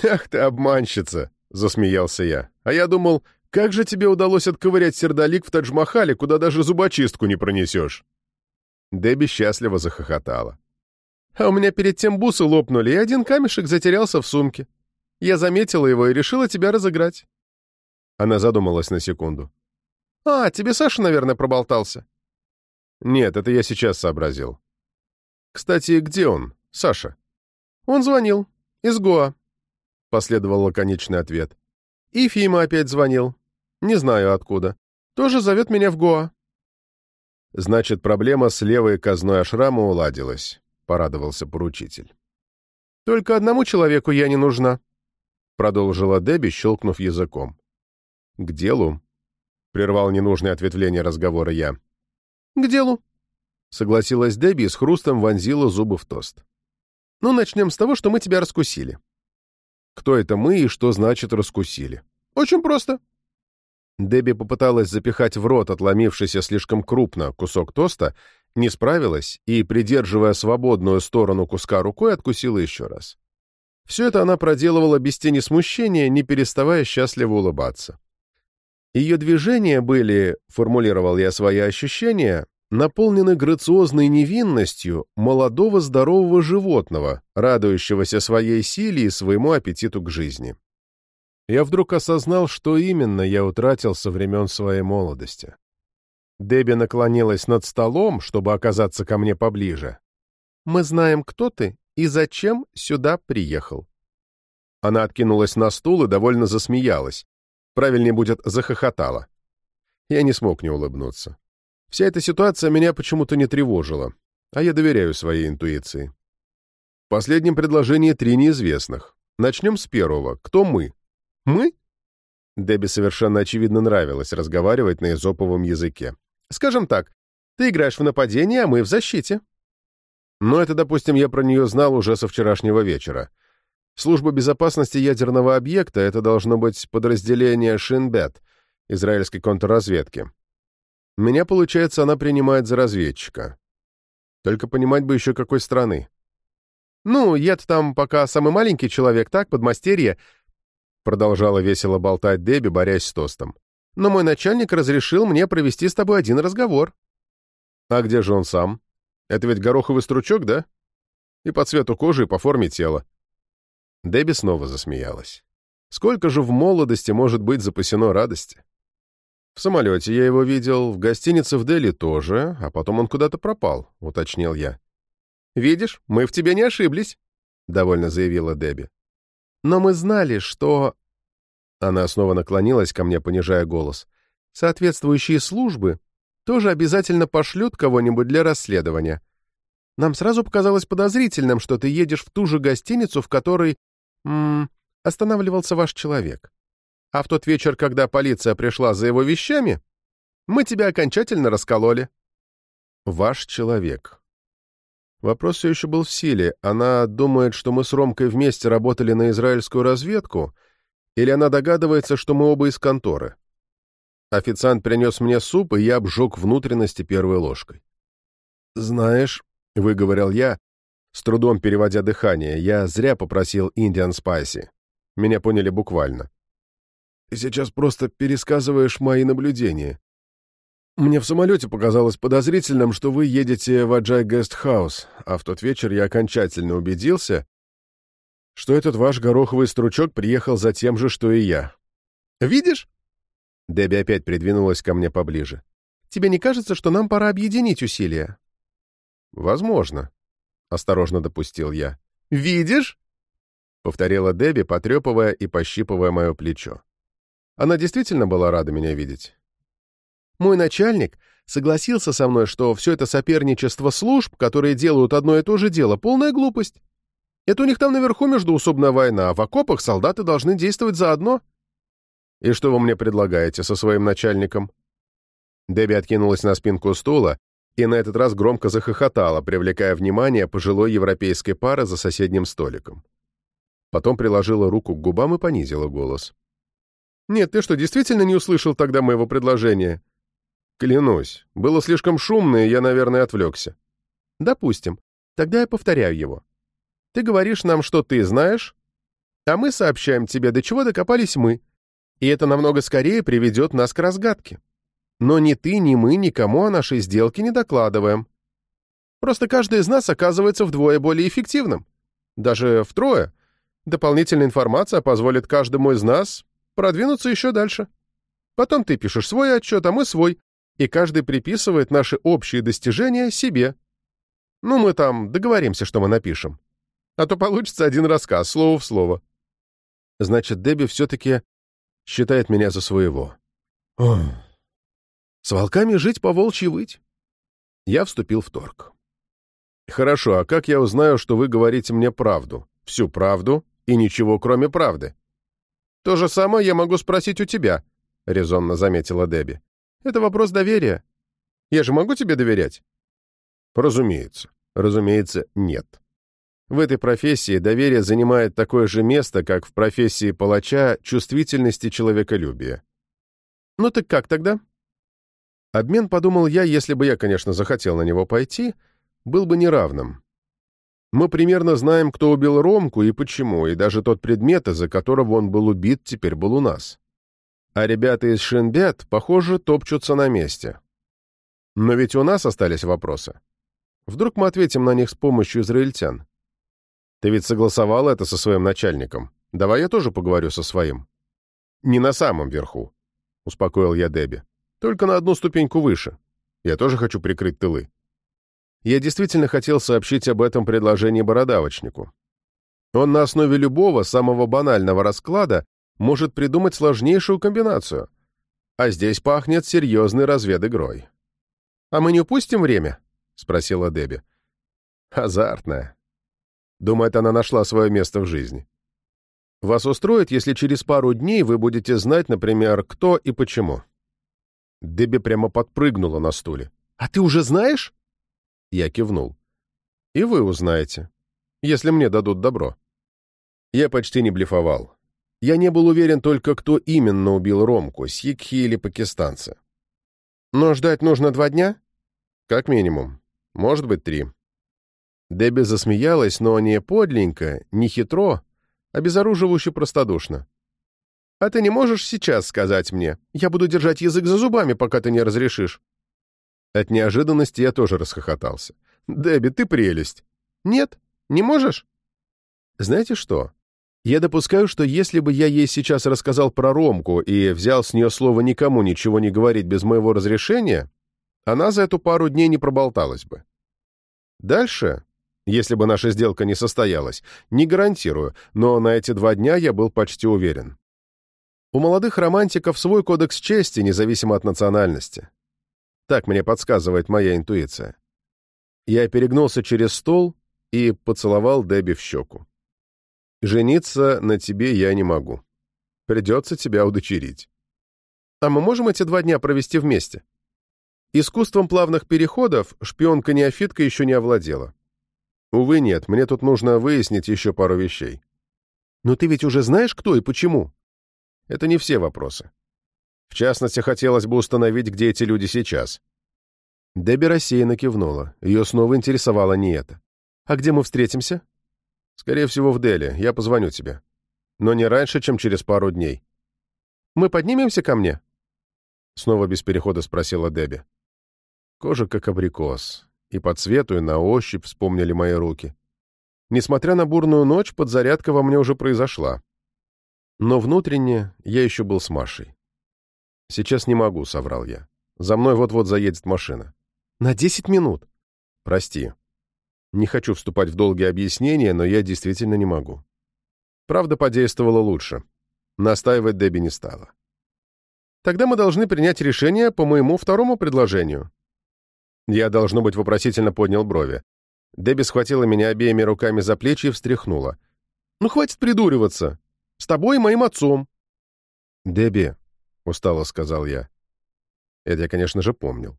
«Ах ты, обманщица!» — засмеялся я. «А я думал, как же тебе удалось отковырять сердолик в Тадж-Махале, куда даже зубочистку не пронесешь?» Дебби счастливо захохотала. «А у меня перед тем бусы лопнули, и один камешек затерялся в сумке. Я заметила его и решила тебя разыграть». Она задумалась на секунду. «А, тебе Саша, наверное, проболтался?» «Нет, это я сейчас сообразил. Кстати, где он, Саша?» «Он звонил. Из Гоа», — последовал лаконичный ответ. «И Фима опять звонил. Не знаю откуда. Тоже зовет меня в Гоа». «Значит, проблема с левой казной Ашрама уладилась», — порадовался поручитель. «Только одному человеку я не нужна», — продолжила Дебби, щелкнув языком. «К делу», — прервал ненужное ответвление разговора я. «К делу», — согласилась Дебби и с хрустом вонзила зубы в тост. «Ну, начнем с того, что мы тебя раскусили». «Кто это мы и что значит раскусили?» «Очень просто». Дебби попыталась запихать в рот отломившийся слишком крупно кусок тоста, не справилась и, придерживая свободную сторону куска рукой, откусила еще раз. Все это она проделывала без тени смущения, не переставая счастливо улыбаться. Ее движения были, формулировал я свои ощущения, наполнены грациозной невинностью молодого здорового животного, радующегося своей силе и своему аппетиту к жизни. Я вдруг осознал, что именно я утратил со времен своей молодости. Дебби наклонилась над столом, чтобы оказаться ко мне поближе. «Мы знаем, кто ты и зачем сюда приехал». Она откинулась на стул и довольно засмеялась. Правильнее будет, захохотала. Я не смог не улыбнуться. Вся эта ситуация меня почему-то не тревожила, а я доверяю своей интуиции. В последнем предложении три неизвестных. Начнем с первого. Кто мы? Мы? Дебби совершенно очевидно нравилось разговаривать на изоповом языке. Скажем так, ты играешь в нападение, а мы в защите. Но это, допустим, я про нее знал уже со вчерашнего вечера. Служба безопасности ядерного объекта — это должно быть подразделение Шинбет, израильской контрразведки. Меня, получается, она принимает за разведчика. Только понимать бы еще какой страны. «Ну, я-то там пока самый маленький человек, так, подмастерье», продолжала весело болтать Дебби, борясь с тостом. «Но мой начальник разрешил мне провести с тобой один разговор». «А где же он сам? Это ведь гороховый стручок, да? И по цвету кожи, и по форме тела». Дебби снова засмеялась. «Сколько же в молодости может быть запасено радости?» «В самолете я его видел, в гостинице в Дели тоже, а потом он куда-то пропал», — уточнил я. «Видишь, мы в тебе не ошиблись», — довольно заявила Дебби. «Но мы знали, что...» Она снова наклонилась ко мне, понижая голос. «Соответствующие службы тоже обязательно пошлют кого-нибудь для расследования. Нам сразу показалось подозрительным, что ты едешь в ту же гостиницу, в которой... М -м, останавливался ваш человек. А в тот вечер, когда полиция пришла за его вещами, мы тебя окончательно раскололи. Ваш человек. Вопрос все еще был в силе. Она думает, что мы с Ромкой вместе работали на израильскую разведку, или она догадывается, что мы оба из конторы? Официант принес мне суп, и я обжег внутренности первой ложкой. «Знаешь», — выговорил я, с трудом переводя дыхание, я зря попросил Indian Spicy. Меня поняли буквально. Ты сейчас просто пересказываешь мои наблюдения. Мне в самолете показалось подозрительным, что вы едете в Аджай Гестхаус, а в тот вечер я окончательно убедился, что этот ваш гороховый стручок приехал за тем же, что и я. Видишь? Дебби опять придвинулась ко мне поближе. Тебе не кажется, что нам пора объединить усилия? Возможно, осторожно допустил я. Видишь? повторила Дебби, потрепывая и пощипывая мое плечо. Она действительно была рада меня видеть. Мой начальник согласился со мной, что все это соперничество служб, которые делают одно и то же дело, полная глупость. Это у них там наверху междуусобная война, а в окопах солдаты должны действовать заодно. И что вы мне предлагаете со своим начальником? Дебби откинулась на спинку стула и на этот раз громко захохотала, привлекая внимание пожилой европейской пары за соседним столиком. Потом приложила руку к губам и понизила голос. «Нет, ты что, действительно не услышал тогда моего предложения?» «Клянусь, было слишком шумно, и я, наверное, отвлекся». «Допустим. Тогда я повторяю его. Ты говоришь нам, что ты знаешь, а мы сообщаем тебе, до чего докопались мы, и это намного скорее приведет нас к разгадке. Но ни ты, ни мы никому о нашей сделке не докладываем. Просто каждый из нас оказывается вдвое более эффективным. Даже втрое. Дополнительная информация позволит каждому из нас продвинуться еще дальше. Потом ты пишешь свой отчет, а мы свой, и каждый приписывает наши общие достижения себе. Ну, мы там договоримся, что мы напишем. А то получится один рассказ, слово в слово. Значит, Дебби все-таки считает меня за своего. Ох. С волками жить по волчьи выть. Я вступил в торг. Хорошо, а как я узнаю, что вы говорите мне правду? Всю правду и ничего, кроме правды? То же самое я могу спросить у тебя, — резонно заметила Дебби. Это вопрос доверия. Я же могу тебе доверять? Разумеется. Разумеется, нет. В этой профессии доверие занимает такое же место, как в профессии палача чувствительности человеколюбия. Ну так как тогда? Обмен, подумал я, если бы я, конечно, захотел на него пойти, был бы неравным. Мы примерно знаем, кто убил Ромку и почему, и даже тот предмет, из-за которого он был убит, теперь был у нас. А ребята из Шинбет, похоже, топчутся на месте. Но ведь у нас остались вопросы. Вдруг мы ответим на них с помощью израильтян? Ты ведь согласовал это со своим начальником. Давай я тоже поговорю со своим. Не на самом верху, — успокоил я Дебби. Только на одну ступеньку выше. Я тоже хочу прикрыть тылы. Я действительно хотел сообщить об этом предложении бородавочнику. Он на основе любого, самого банального расклада может придумать сложнейшую комбинацию. А здесь пахнет серьезной разведигрой. «А мы не упустим время?» — спросила Дебби. «Азартная». Думает, она нашла свое место в жизни. «Вас устроит, если через пару дней вы будете знать, например, кто и почему?» Дебби прямо подпрыгнула на стуле. «А ты уже знаешь?» Я кивнул. «И вы узнаете, если мне дадут добро». Я почти не блефовал. Я не был уверен только, кто именно убил Ромку, сикхи или пакистанцы. «Но ждать нужно два дня?» «Как минимум. Может быть, три». Дебби засмеялась, но не подленько, не хитро, а безоруживающе простодушно. «А ты не можешь сейчас сказать мне? Я буду держать язык за зубами, пока ты не разрешишь». От неожиданности я тоже расхохотался. «Дебби, ты прелесть!» «Нет? Не можешь?» «Знаете что? Я допускаю, что если бы я ей сейчас рассказал про Ромку и взял с нее слово никому ничего не говорить без моего разрешения, она за эту пару дней не проболталась бы. Дальше, если бы наша сделка не состоялась, не гарантирую, но на эти два дня я был почти уверен. У молодых романтиков свой кодекс чести, независимо от национальности. Так мне подсказывает моя интуиция. Я перегнулся через стол и поцеловал Дебби в щеку. Жениться на тебе я не могу. Придется тебя удочерить. А мы можем эти два дня провести вместе? Искусством плавных переходов шпионка-неофитка еще не овладела. Увы, нет, мне тут нужно выяснить еще пару вещей. Но ты ведь уже знаешь, кто и почему? Это не все вопросы. В частности, хотелось бы установить, где эти люди сейчас. Дебби рассеянно кивнула. Ее снова интересовало не это. «А где мы встретимся?» Скорее всего, в Дели. Я позвоню тебе. Но не раньше, чем через пару дней. Мы поднимемся ко мне?» Снова без перехода спросила Дебби. Кожа как абрикос. И по цвету, и на ощупь вспомнили мои руки. Несмотря на бурную ночь, подзарядка во мне уже произошла. Но внутренне я еще был с Машей. «Сейчас не могу», — соврал я. «За мной вот-вот заедет машина». «На десять минут?» «Прости», не хочу вступать в долгие объяснения, но я действительно не могу. Правда подействовала лучше. Настаивать Дебби не стала. Тогда мы должны принять решение по моему второму предложению. Я, должно быть, вопросительно поднял брови. Дебби схватила меня обеими руками за плечи и встряхнула. «Ну, хватит придуриваться! С тобой и моим отцом!» «Дебби», — устало сказал я. Это я, конечно же, помнил.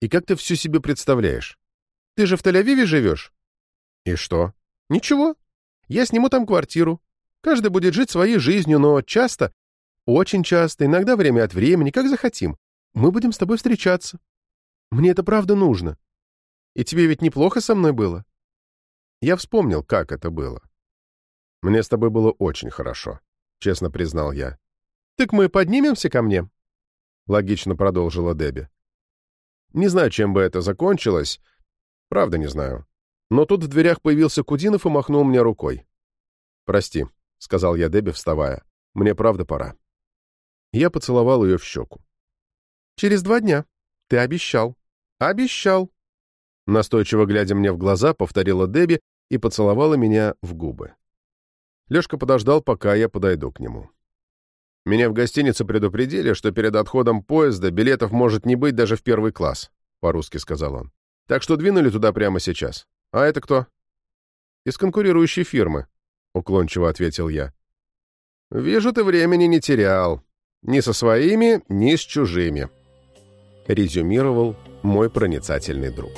«И как ты все себе представляешь? Ты же в Тель-Авиве живешь?» «И что?» «Ничего. Я сниму там квартиру. Каждый будет жить своей жизнью, но часто, очень часто, иногда время от времени, как захотим, мы будем с тобой встречаться. Мне это правда нужно. И тебе ведь неплохо со мной было?» Я вспомнил, как это было. «Мне с тобой было очень хорошо», — честно признал я. «Так мы поднимемся ко мне?» — логично продолжила Дебби. Не знаю, чем бы это закончилось, Правда не знаю. Но тут в дверях появился Кудинов и махнул мне рукой. «Прости», — сказал я Дебби, вставая. «Мне правда пора». Я поцеловал ее в щеку. «Через два дня. Ты обещал». «Обещал». Настойчиво глядя мне в глаза, повторила Дебби и поцеловала меня в губы. Лешка подождал, пока я подойду к нему. Меня в гостинице предупредили, что перед отходом поезда билетов может не быть даже в первый класс, по-русски сказал он. Так что двинули туда прямо сейчас. А это кто? Из конкурирующей фирмы, уклончиво ответил я. Вижу, ты времени не терял. Ни со своими, ни с чужими. Резюмировал мой проницательный друг.